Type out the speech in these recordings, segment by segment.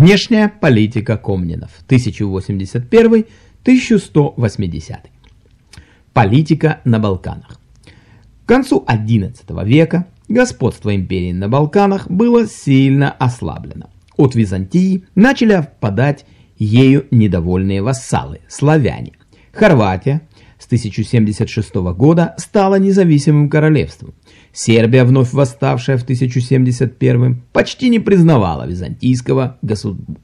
Внешняя политика Комнинов 1081-1180. Политика на Балканах. К концу XI века господство империи на Балканах было сильно ослаблено. От Византии начали впадать ею недовольные вассалы – славяне. Хорватия с 1076 года стала независимым королевством. Сербия, вновь восставшая в 1071 почти не признавала византийского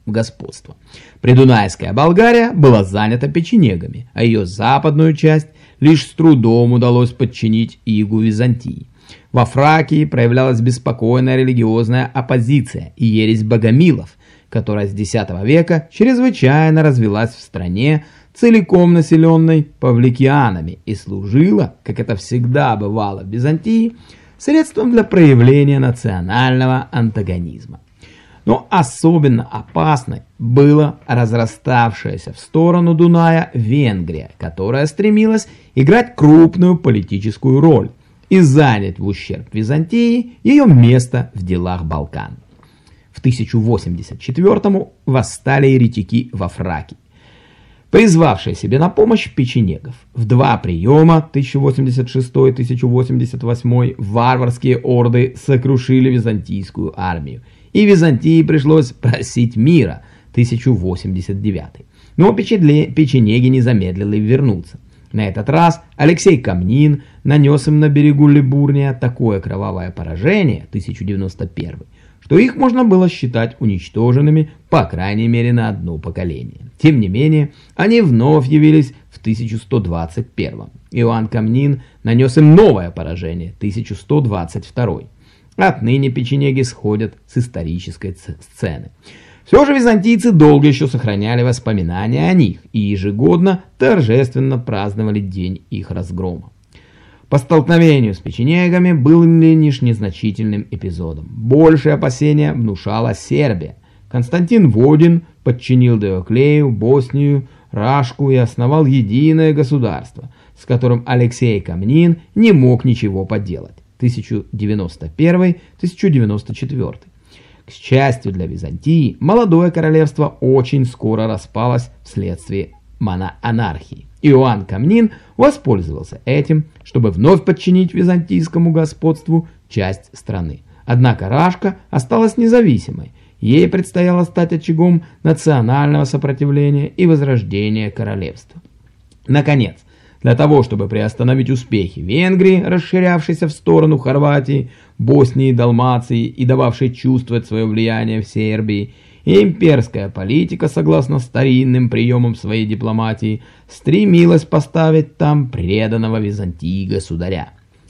господства. Придунайская Болгария была занята печенегами, а ее западную часть лишь с трудом удалось подчинить игу Византии. Во Фракии проявлялась беспокойная религиозная оппозиция и ересь богомилов, которая с X века чрезвычайно развелась в стране, целиком населенной павликианами, и служила, как это всегда бывало в Византии, средством для проявления национального антагонизма. Но особенно опасной была разраставшаяся в сторону Дуная Венгрия, которая стремилась играть крупную политическую роль и занять в ущерб Византии ее место в делах Балкан. В 1084-му восстали еретики во Фракии призвавшие себе на помощь печенегов. В два приема 1086-1088 варварские орды сокрушили византийскую армию, и Византии пришлось просить мира 1089. Но печенеги не замедлили вернуться. На этот раз Алексей Камнин нанес им на берегу Либурния такое кровавое поражение 1091 что их можно было считать уничтоженными, по крайней мере, на одно поколение. Тем не менее, они вновь явились в 1121 Иоанн Камнин нанес им новое поражение, 1122 Отныне печенеги сходят с исторической сцены. Все же византийцы долго еще сохраняли воспоминания о них и ежегодно торжественно праздновали день их разгрома. По столкновению с печенегами был лишь незначительным эпизодом. Большее опасение внушала Сербия. Константин Водин подчинил Деоклею, Боснию, Рашку и основал единое государство, с которым Алексей Камнин не мог ничего поделать. 1091-1094. К счастью для Византии, молодое королевство очень скоро распалось вследствие моноанархии. Иоанн Камнин воспользовался этим, чтобы вновь подчинить византийскому господству часть страны. Однако Рашка осталась независимой, ей предстояло стать очагом национального сопротивления и возрождения королевства. Наконец, для того, чтобы приостановить успехи Венгрии, расширявшейся в сторону Хорватии, Боснии Далмации и дававшей чувствовать свое влияние в Сербии, имперская политика, согласно старинным приемам своей дипломатии, стремилась поставить там преданного Византии государя.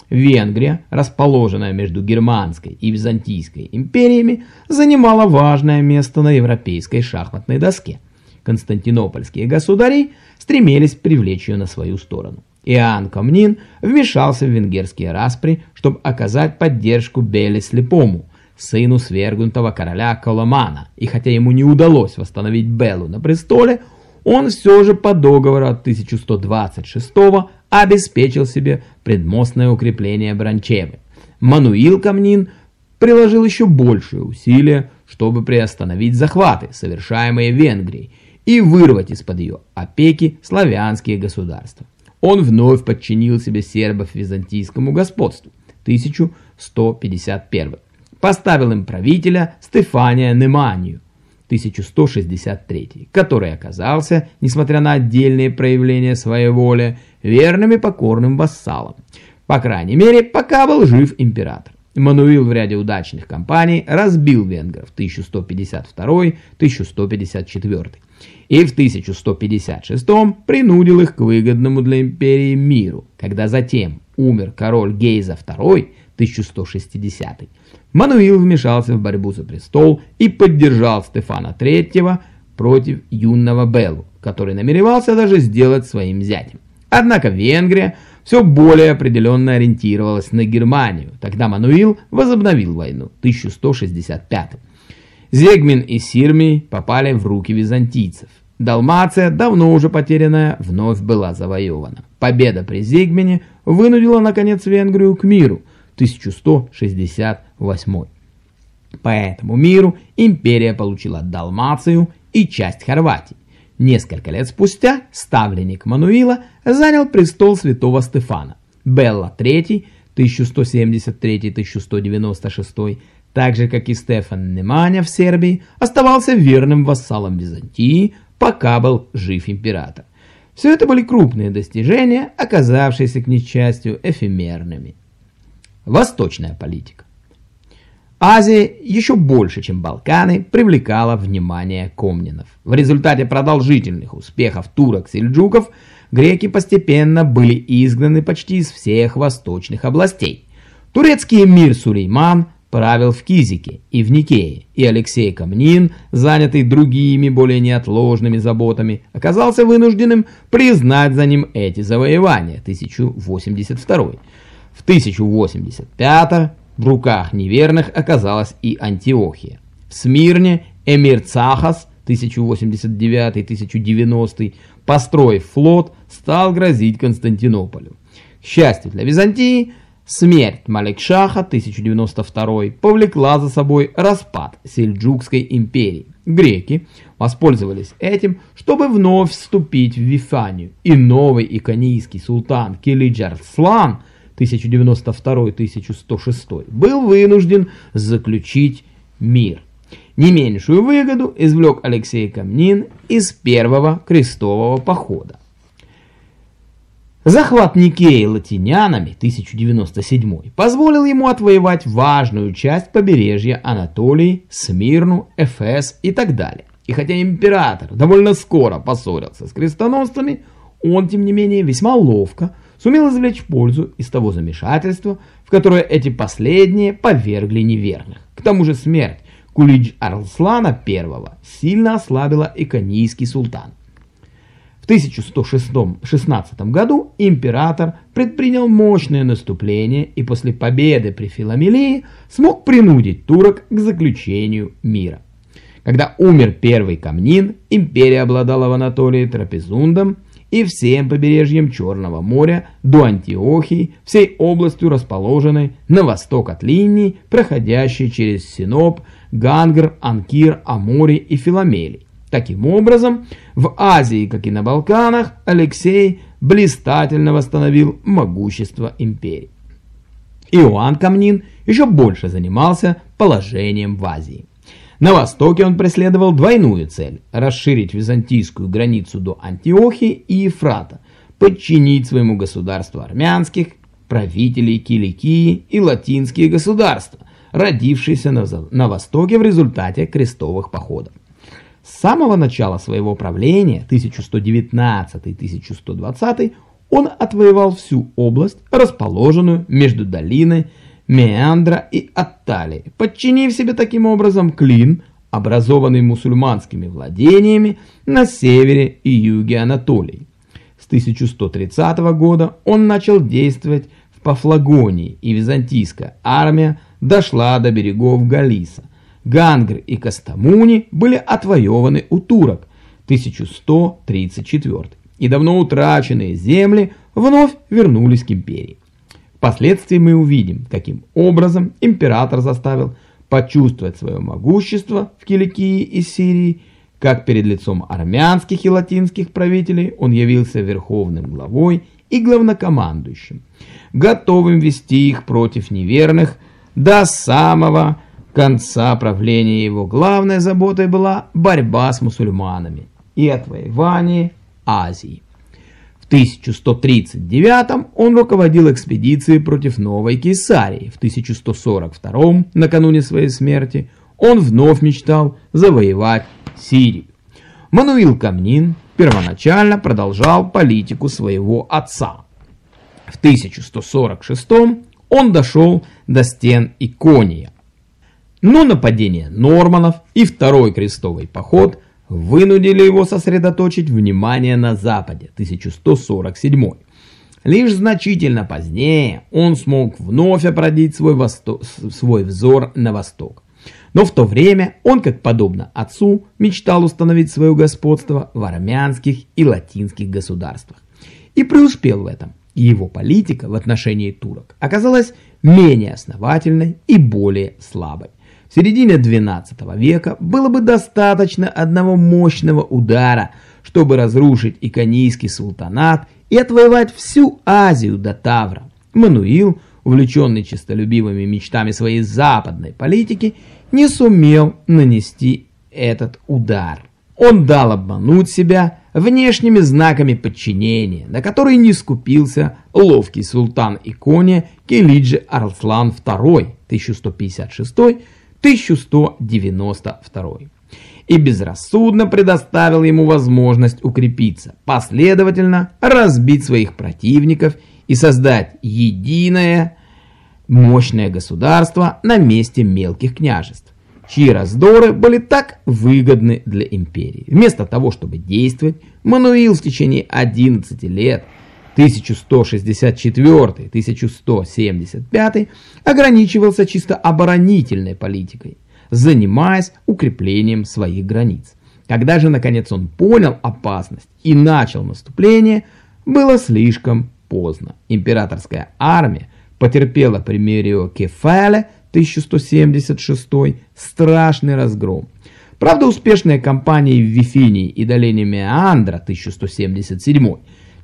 Венгрия, расположенная между Германской и Византийской империями, занимала важное место на европейской шахматной доске. Константинопольские государи стремились привлечь ее на свою сторону. Иоанн Камнин вмешался в венгерские распри, чтобы оказать поддержку Беле Слепому, сыну свергнутого короля Коломана, и хотя ему не удалось восстановить Беллу на престоле, он все же по договору от 1126 обеспечил себе предмостное укрепление Бранчевы. Мануил Камнин приложил еще большие усилия, чтобы приостановить захваты, совершаемые Венгрией, и вырвать из-под ее опеки славянские государства. Он вновь подчинил себе сербов византийскому господству 1151 поставил им правителя Стефания Неманию 1163, который оказался, несмотря на отдельные проявления своей воли, верным и покорным вассалом. По крайней мере, пока был жив император. Мануил в ряде удачных кампаний разбил венгров 1152-1154 и в 1156 принудил их к выгодному для империи миру, когда затем умер король Гейза II 1160 Мануил вмешался в борьбу за престол и поддержал Стефана III против юного Беллу, который намеревался даже сделать своим зятем. Однако Венгрия все более определенно ориентировалась на Германию. Тогда Мануил возобновил войну 1165 Зегмин и Сирмий попали в руки византийцев. Далмация, давно уже потерянная, вновь была завоевана. Победа при Зигмене вынудила наконец Венгрию к миру – 1168. По этому миру империя получила Далмацию и часть Хорватии. Несколько лет спустя ставленник Мануила занял престол святого Стефана. Белла III 1173-1196, так же как и Стефан Неманя в Сербии, оставался верным вассалом Византии, пока был жив император. Все это были крупные достижения, оказавшиеся к несчастью эфемерными. Восточная политика. Азия еще больше, чем Балканы, привлекала внимание комнинов. В результате продолжительных успехов турок-сельджуков греки постепенно были изгнаны почти из всех восточных областей. Турецкий эмир Сулейман правил в Кизике и в Никее, и Алексей Камнин, занятый другими более неотложными заботами, оказался вынужденным признать за ним эти завоевания 1082. В 1085 в руках неверных оказалась и Антиохия. В Смирне эмир Цахас 1089-1090, построив флот, стал грозить Константинополю. К счастью для Византии, смерть Маликшаха 1092 повлекла за собой распад Сельджукской империи. Греки воспользовались этим, чтобы вновь вступить в Вифанию, и новый иконийский султан Килиджарслан – 1092-1106, был вынужден заключить мир. Не меньшую выгоду извлек Алексей Камнин из первого крестового похода. Захват Никеи латинянами 1097 позволил ему отвоевать важную часть побережья Анатолии, Смирну, Эфес и так далее. И хотя император довольно скоро поссорился с крестоносцами, он, тем не менее, весьма ловко сумел извлечь пользу из того замешательства, в которое эти последние повергли неверных. К тому же смерть Кулидж Арслана I сильно ослабила иконийский султан. В 1116 году император предпринял мощное наступление и после победы при Филомелии смог принудить турок к заключению мира. Когда умер первый Камнин, империя обладала в Анатолии Трапезундом, и всем побережьем Черного моря до Антиохии, всей областью расположенной на восток от линии, проходящей через Синоп, Гангр, Анкир, Амори и Филомели. Таким образом, в Азии, как и на Балканах, Алексей блистательно восстановил могущество империи. Иоанн Камнин еще больше занимался положением в Азии. На востоке он преследовал двойную цель – расширить византийскую границу до Антиохии и Ефрата, подчинить своему государству армянских, правителей Киликии и латинские государства, родившиеся на, на востоке в результате крестовых походов. С самого начала своего правления, 1119-1120, он отвоевал всю область, расположенную между долиной Меандра и Атталии, подчинив себе таким образом клин, образованный мусульманскими владениями на севере и юге Анатолии. С 1130 года он начал действовать в Пафлагонии, и византийская армия дошла до берегов Галиса. Гангр и Кастамуни были отвоеваны у турок 1134, и давно утраченные земли вновь вернулись к империи. Впоследствии мы увидим, каким образом император заставил почувствовать свое могущество в Киликии и Сирии, как перед лицом армянских и латинских правителей он явился верховным главой и главнокомандующим, готовым вести их против неверных до самого конца правления его главной заботой была борьба с мусульманами и отвоевание Азии. 1139 он руководил экспедицией против Новой Кесарии. В 1142 накануне своей смерти, он вновь мечтал завоевать Сирию. Мануил Камнин первоначально продолжал политику своего отца. В 1146 он дошел до стен Икония. Но нападение норманов и второй крестовый поход – вынудили его сосредоточить внимание на Западе, 1147 Лишь значительно позднее он смог вновь обратить свой, свой взор на восток. Но в то время он, как подобно отцу, мечтал установить свое господство в армянских и латинских государствах. И преуспел в этом. его политика в отношении турок оказалась менее основательной и более слабой. В середине XII века было бы достаточно одного мощного удара, чтобы разрушить иконийский султанат и отвоевать всю Азию до Тавра. Мануил, увлеченный честолюбивыми мечтами своей западной политики, не сумел нанести этот удар. Он дал обмануть себя внешними знаками подчинения, на которые не скупился ловкий султан Икония Келиджи Арслан II 1156-1192 и безрассудно предоставил ему возможность укрепиться, последовательно разбить своих противников и создать единое мощное государство на месте мелких княжеств, чьи раздоры были так выгодны для империи. Вместо того, чтобы действовать, Мануил в течение 11 лет 1164-1175 ограничивался чисто оборонительной политикой занимаясь укреплением своих границ. Когда же наконец он понял опасность и начал наступление, было слишком поздно. Императорская армия потерпела при Мерио Кефале 1176 страшный разгром. Правда, успешные кампании в Вифинии и долине Меандра 1177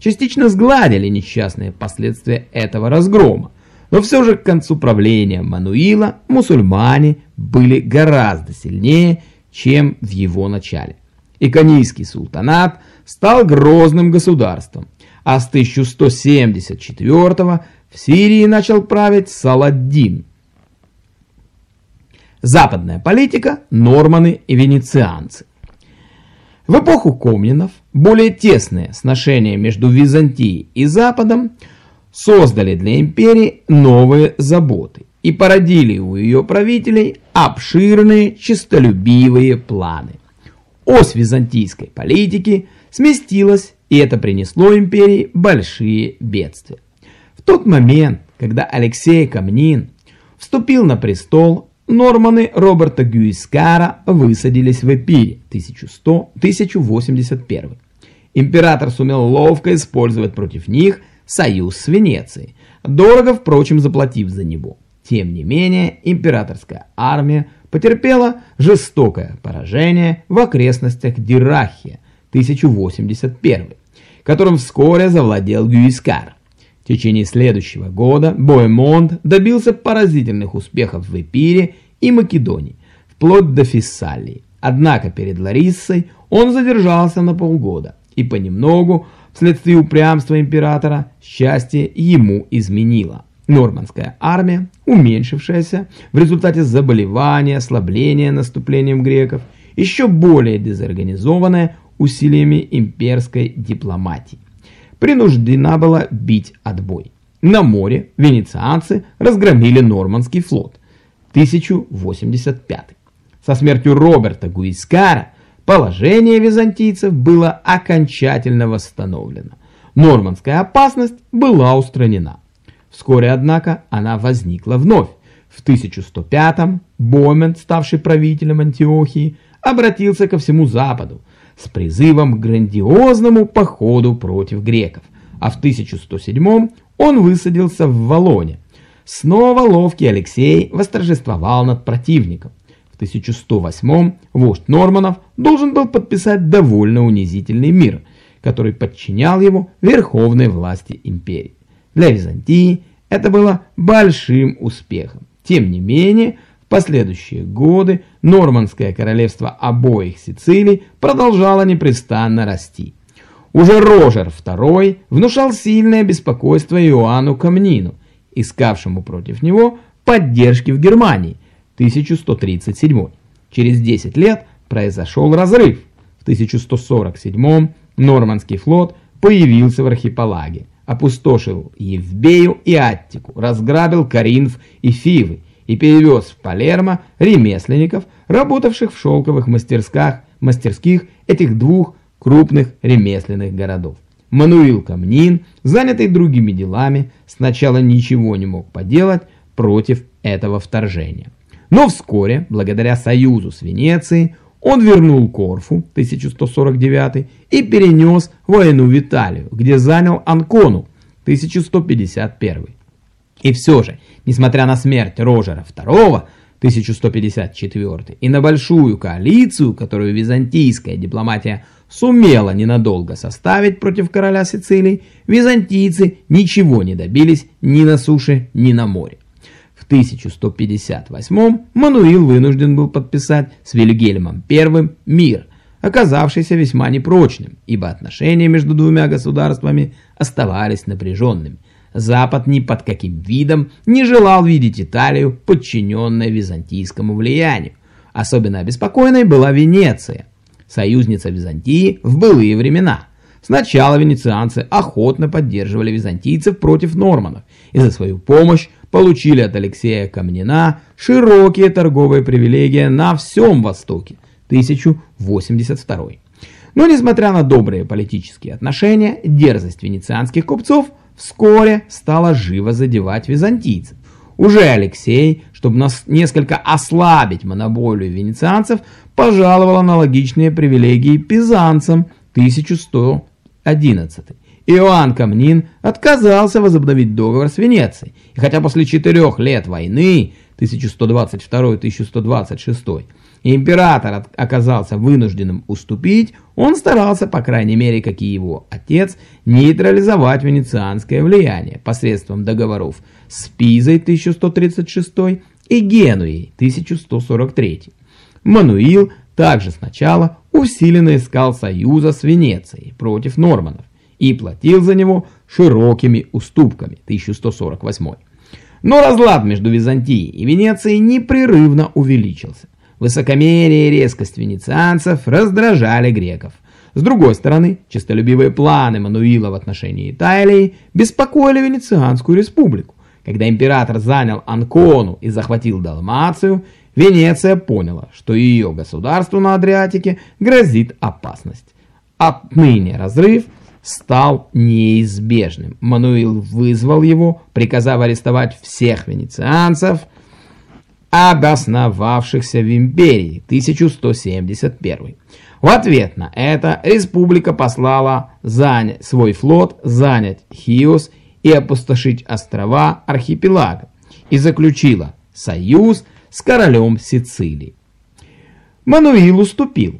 частично сгладили несчастные последствия этого разгрома, но все же к концу правления Мануила мусульмане были гораздо сильнее, чем в его начале. Иконийский султанат стал грозным государством, а с 1174 в Сирии начал править Саладдин. Западная политика, норманы и венецианцы. В эпоху Комнинов более тесные сношения между Византией и Западом – создали для империи новые заботы и породили у ее правителей обширные честолюбивые планы. Ось византийской политики сместилась, и это принесло империи большие бедствия. В тот момент, когда Алексей Камнин вступил на престол, норманы Роберта Гюискара высадились в Эпире 1100 1081. Император сумел ловко использовать против них – союз с Венецией, дорого, впрочем, заплатив за него. Тем не менее, императорская армия потерпела жестокое поражение в окрестностях Дирахия 1081, которым вскоре завладел Гюискар. В течение следующего года Боемонт добился поразительных успехов в Эпире и Македонии, вплоть до Фессалии. Однако перед Лариссой он задержался на полгода и понемногу Вследствие упрямства императора счастье ему изменило. Нормандская армия, уменьшившаяся в результате заболевания, ослабления наступлением греков, еще более дезорганизованная усилиями имперской дипломатии, принуждена была бить отбой. На море венецианцы разгромили Нормандский флот 1085. Со смертью Роберта Гуискара Положение византийцев было окончательно восстановлено. Нормандская опасность была устранена. Вскоре, однако, она возникла вновь. В 1105-м Бомен, ставший правителем Антиохии, обратился ко всему Западу с призывом к грандиозному походу против греков, а в 1107 он высадился в Валоне. Снова ловкий Алексей восторжествовал над противником. В 1108 вождь Норманов должен был подписать довольно унизительный мир, который подчинял его верховной власти империи. Для Византии это было большим успехом. Тем не менее, последующие годы Нормандское королевство обоих Сицилий продолжало непрестанно расти. Уже Рожер II внушал сильное беспокойство Иоанну Камнину, искавшему против него поддержки в Германии, 1137. Через 10 лет произошел разрыв. В 1147 Нормандский флот появился в архипелаге, опустошил Евбею и Аттику, разграбил Каринф и Фивы и перевез в Палермо ремесленников, работавших в шелковых мастерских, мастерских этих двух крупных ремесленных городов. Мануил Камнин, занятый другими делами, сначала ничего не мог поделать против этого вторжения. Но вскоре, благодаря союзу с Венецией, он вернул Корфу 1149 и перенес войну в Италию, где занял Анкону 1151. И все же, несмотря на смерть Рожера II, 1154 и на большую коалицию, которую византийская дипломатия сумела ненадолго составить против короля Сицилии, византийцы ничего не добились ни на суше, ни на море. В 1158 Мануил вынужден был подписать с Вильгельмом I мир, оказавшийся весьма непрочным, ибо отношения между двумя государствами оставались напряженными. Запад ни под каким видом не желал видеть Италию, подчиненной византийскому влиянию. Особенно обеспокоенной была Венеция, союзница Византии в былые времена. Сначала венецианцы охотно поддерживали византийцев против норманов и за свою помощь получили от Алексея Камнина широкие торговые привилегии на всем Востоке 1082. Но несмотря на добрые политические отношения, дерзость венецианских купцов – вскоре стала живо задевать византийцев. Уже Алексей, чтобы нас несколько ослабить монополию венецианцев, пожаловал аналогичные привилегии пизанцам 1111. Иоанн Камнин отказался возобновить договор с Венецией, и хотя после четырех лет войны 1122-1126 император оказался вынужденным уступить, он старался, по крайней мере, как и его отец, нейтрализовать венецианское влияние посредством договоров с Пизой 1136 и Генуей 1143. Мануил также сначала усиленно искал союза с Венецией против норманов и платил за него широкими уступками 1148. Но разлад между Византией и Венецией непрерывно увеличился. Высокомерие и резкость венецианцев раздражали греков. С другой стороны, честолюбивые планы Мануила в отношении Италии беспокоили Венецианскую республику. Когда император занял Анкону и захватил Далмацию, Венеция поняла, что ее государству на Адриатике грозит опасность. Отныне разрыв стал неизбежным. Мануил вызвал его, приказав арестовать всех венецианцев – обосновавшихся в империи 1171. В ответ на это республика послала занять свой флот, занять Хиос и опустошить острова архипелага и заключила союз с королем Сицилии. Мануил уступил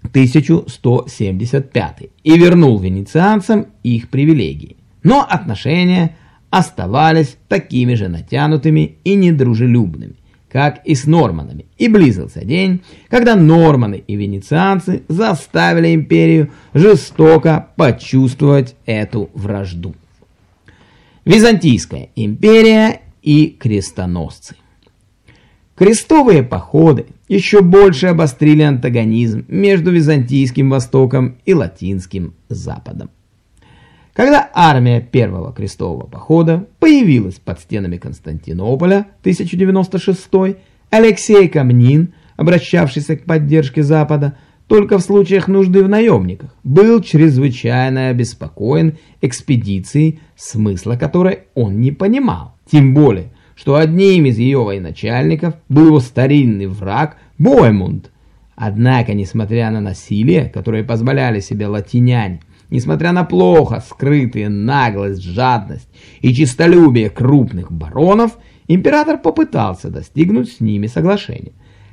1175 и вернул венецианцам их привилегии, но отношения оставались такими же натянутыми и недружелюбными как и с норманами, и близился день, когда норманы и венецианцы заставили империю жестоко почувствовать эту вражду. Византийская империя и крестоносцы. Крестовые походы еще больше обострили антагонизм между Византийским Востоком и Латинским Западом. Когда армия Первого крестового похода появилась под стенами Константинополя 1096 Алексей Камнин, обращавшийся к поддержке Запада, только в случаях нужды в наемниках, был чрезвычайно обеспокоен экспедицией, смысла которой он не понимал. Тем более, что одним из ее военачальников был его старинный враг Боемунд. Однако, несмотря на насилие, которое позволяли себе латиняне, Несмотря на плохо скрытые наглость, жадность и честолюбие крупных баронов, император попытался достигнуть с ними соглашения.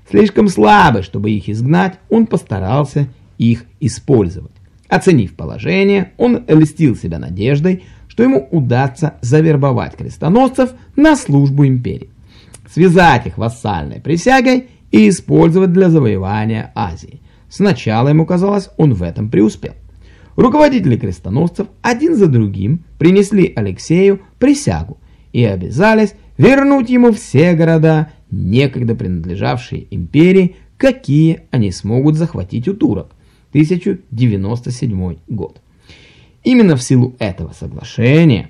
Слишком слабый, чтобы их изгнать, он постарался их использовать. Оценив положение, он льстил себя надеждой, что ему удастся завербовать крестоносцев на службу империи, связать их вассальной присягой и использовать для завоевания Азии. Сначала ему казалось, он в этом преуспел. Руководители крестоносцев один за другим принесли Алексею присягу и обязались вернуть ему все города, некогда принадлежавшие империи, какие они смогут захватить у турок. 1097 год. Именно в силу этого соглашения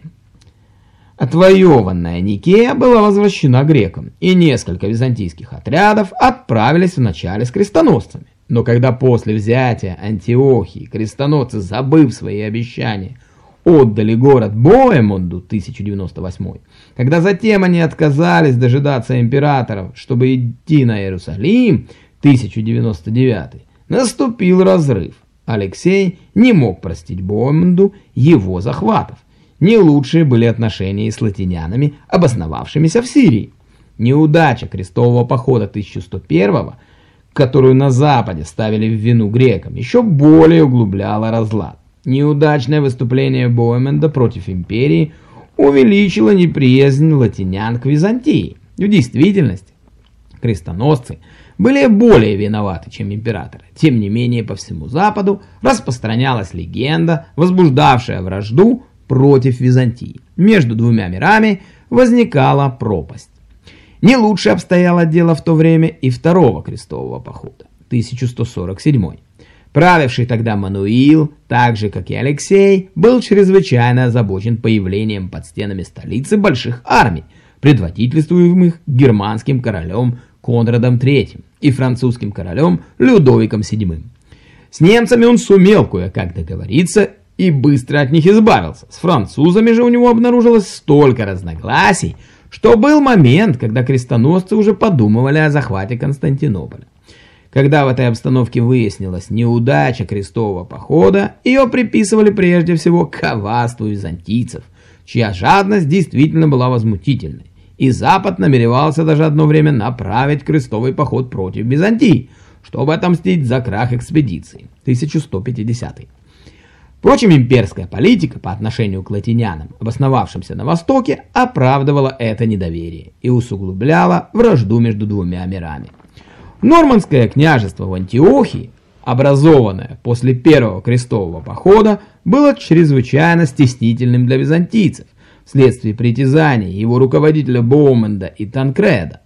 отвоеванная Никея была возвращена грекам, и несколько византийских отрядов отправились вначале с крестоносцами. Но когда после взятия Антиохии крестоносцы, забыв свои обещания, отдали город Боэмонду 1098, когда затем они отказались дожидаться императоров, чтобы идти на Иерусалим 1099, наступил разрыв. Алексей не мог простить Боэмонду его захватов. Не лучшие были отношения с латинянами, обосновавшимися в Сирии. Неудача крестового похода 1101 которую на Западе ставили в вину грекам, еще более углубляла разлад. Неудачное выступление Боеменда против империи увеличило неприязнь латинян к Византии. В действительности, крестоносцы были более виноваты, чем императоры. Тем не менее, по всему Западу распространялась легенда, возбуждавшая вражду против Византии. Между двумя мирами возникала пропасть. Не лучше обстояло дело в то время и второго крестового похода, 1147 Правивший тогда Мануил, так же как и Алексей, был чрезвычайно озабочен появлением под стенами столицы больших армий, предводительствуемых германским королем Конрадом III и французским королем Людовиком VII. С немцами он сумел кое-как договориться и быстро от них избавился. С французами же у него обнаружилось столько разногласий, что был момент, когда крестоносцы уже подумывали о захвате Константинополя. Когда в этой обстановке выяснилась неудача крестового похода, ее приписывали прежде всего коварству византийцев, чья жадность действительно была возмутительной. И Запад намеревался даже одно время направить крестовый поход против Византии, чтобы отомстить за крах экспедиции 1150 -й. Впрочем, имперская политика по отношению к латинянам, обосновавшимся на Востоке, оправдывала это недоверие и усугубляла вражду между двумя мирами. Нормандское княжество в Антиохии, образованное после первого крестового похода, было чрезвычайно стеснительным для византийцев вследствие притязаний его руководителя Боуменда и Танкреда.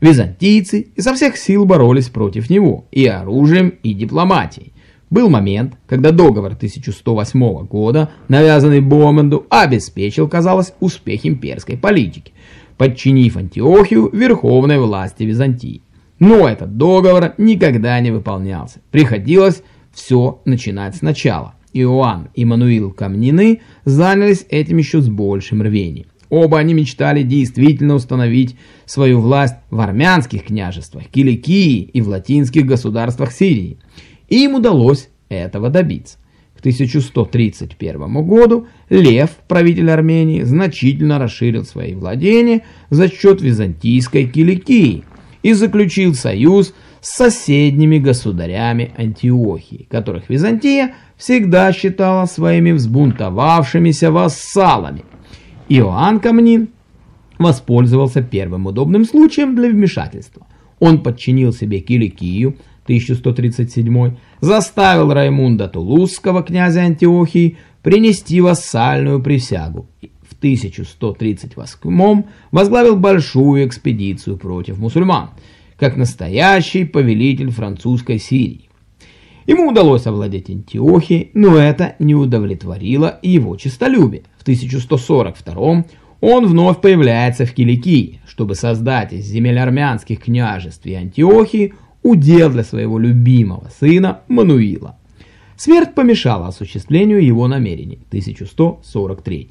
Византийцы изо всех сил боролись против него и оружием, и дипломатией. Был момент, когда договор 1108 года, навязанный Боуменду, обеспечил, казалось, успех имперской политики, подчинив Антиохию верховной власти Византии. Но этот договор никогда не выполнялся. Приходилось все начинать сначала. Иоанн и Мануил Камнины занялись этим еще с большим рвением. Оба они мечтали действительно установить свою власть в армянских княжествах, Киликии и в латинских государствах Сирии. И им удалось этого добиться. К 1131 году Лев, правитель Армении, значительно расширил свои владения за счет византийской Киликии – и заключил союз с соседними государями Антиохии, которых Византия всегда считала своими взбунтовавшимися вассалами. Иоанн Камнин воспользовался первым удобным случаем для вмешательства. Он подчинил себе Киликию, 1137 заставил Раймунда Тулузского, князя Антиохии, принести вассальную присягу. В 1138 возглавил большую экспедицию против мусульман, как настоящий повелитель французской Сирии. Ему удалось овладеть Антиохией, но это не удовлетворило его честолюбие. В 1142 он вновь появляется в Киликии, чтобы создать из земель армянских княжеств и Антиохии удел для своего любимого сына Мануила. Смерть помешала осуществлению его намерений. 1143.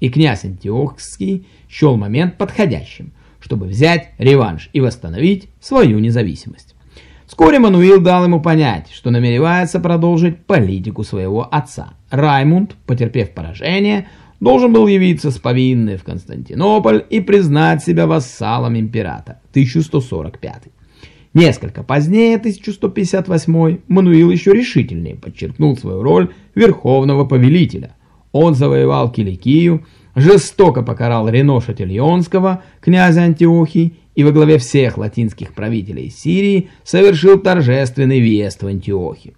И князь Антиохский счел момент подходящим, чтобы взять реванш и восстановить свою независимость. Вскоре Мануил дал ему понять, что намеревается продолжить политику своего отца. Раймунд, потерпев поражение, должен был явиться с повинной в Константинополь и признать себя вассалом императора. 1145. Несколько позднее, 1158, Мануил еще решительнее подчеркнул свою роль верховного повелителя. Он завоевал Киликию, жестоко покарал Рено Шатильонского, князя Антиохии, и во главе всех латинских правителей Сирии совершил торжественный въезд в Антиохию.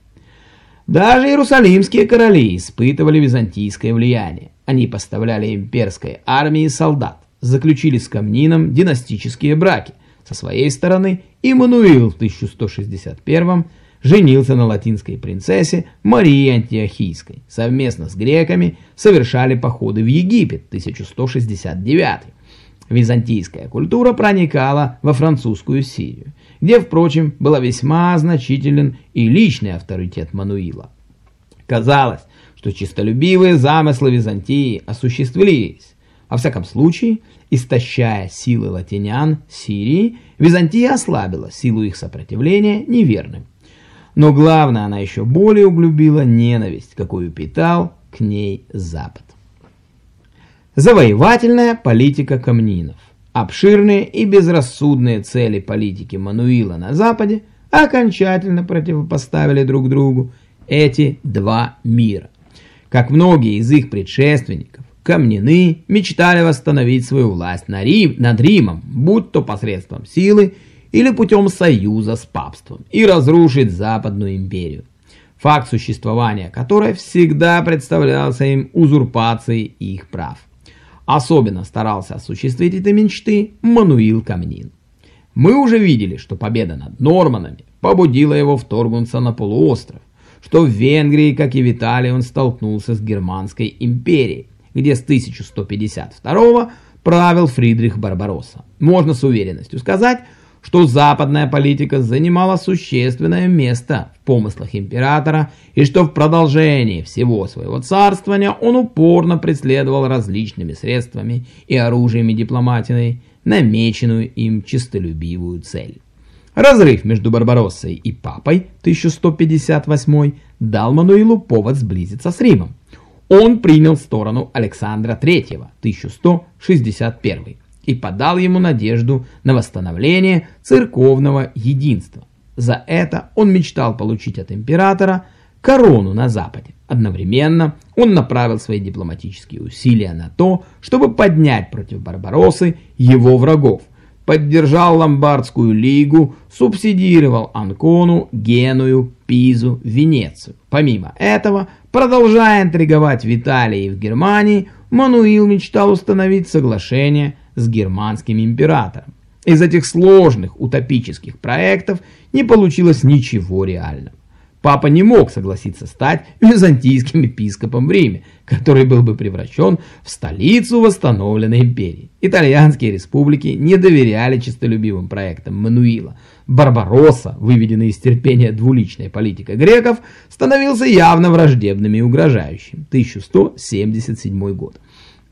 Даже иерусалимские короли испытывали византийское влияние. Они поставляли имперской армии солдат, заключили с Камнином династические браки, со своей стороны, Иммануил в 1161 женился на латинской принцессе Марии Антиохийской. Совместно с греками совершали походы в Египет 1169. Византийская культура проникала во французскую Сирию, где, впрочем, был весьма значителен и личный авторитет Мануила. Казалось, что чистолюбивые замыслы Византии осуществились. Во всяком случае, истощая силы латинян Сирии, Византия ослабила силу их сопротивления неверным. Но главное, она еще более углубила ненависть, какую питал к ней Запад. Завоевательная политика камнинов Обширные и безрассудные цели политики Мануила на Западе окончательно противопоставили друг другу эти два мира. Как многие из их предшественников, камнины мечтали восстановить свою власть над Римом, будь то посредством силы или путем союза с папством, и разрушить Западную империю, факт существования которой всегда представлялся им узурпацией их прав. Особенно старался осуществить эти мечты Мануил Камнин. Мы уже видели, что победа над норманами побудила его вторгнуться на полуостров, что в Венгрии, как и в Италии, он столкнулся с Германской империей, где с 1152 правил Фридрих Барбаросса. Можно с уверенностью сказать, что западная политика занимала существенное место в помыслах императора и что в продолжении всего своего царствования он упорно преследовал различными средствами и оружиями дипломатией намеченную им честолюбивую цель. Разрыв между Барбароссой и Папой 1158 дал Мануилу повод сблизиться с Римом. Он принял сторону Александра III 1161 и подал ему надежду на восстановление церковного единства. За это он мечтал получить от императора корону на Западе. Одновременно он направил свои дипломатические усилия на то, чтобы поднять против Барбароссы его врагов, поддержал Ломбардскую лигу, субсидировал Анкону, Геную, Пизу, Венецию. Помимо этого, продолжая интриговать в Италии и в Германии, Мануил мечтал установить соглашение с германским императором. Из этих сложных утопических проектов не получилось ничего реального. Папа не мог согласиться стать византийским епископом в Риме, который был бы превращен в столицу восстановленной империи. Итальянские республики не доверяли честолюбивым проектам Мануила. Барбаросса, выведенный из терпения двуличной политикой греков, становился явно враждебным и угрожающим. 1177 год.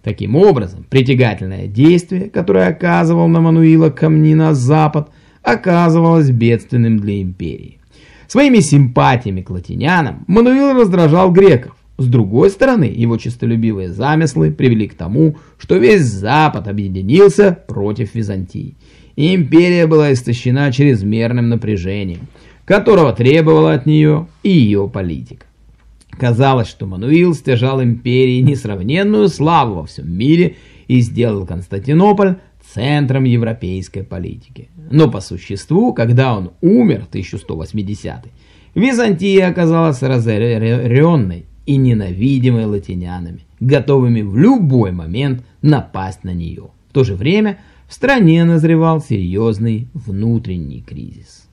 Таким образом, притягательное действие, которое оказывал на Мануила Камнина Запад, оказывалось бедственным для империи. Своими симпатиями к латинянам Мануил раздражал греков. С другой стороны, его честолюбивые замыслы привели к тому, что весь Запад объединился против Византии. Империя была истощена чрезмерным напряжением, которого требовала от нее и ее политика. Казалось, что Мануил стяжал империи несравненную славу во всем мире и сделал Константинополь центром европейской политики. Но по существу, когда он умер в 1180 Византия оказалась разоренной и ненавидимой латинянами, готовыми в любой момент напасть на нее. В то же время в стране назревал серьезный внутренний кризис.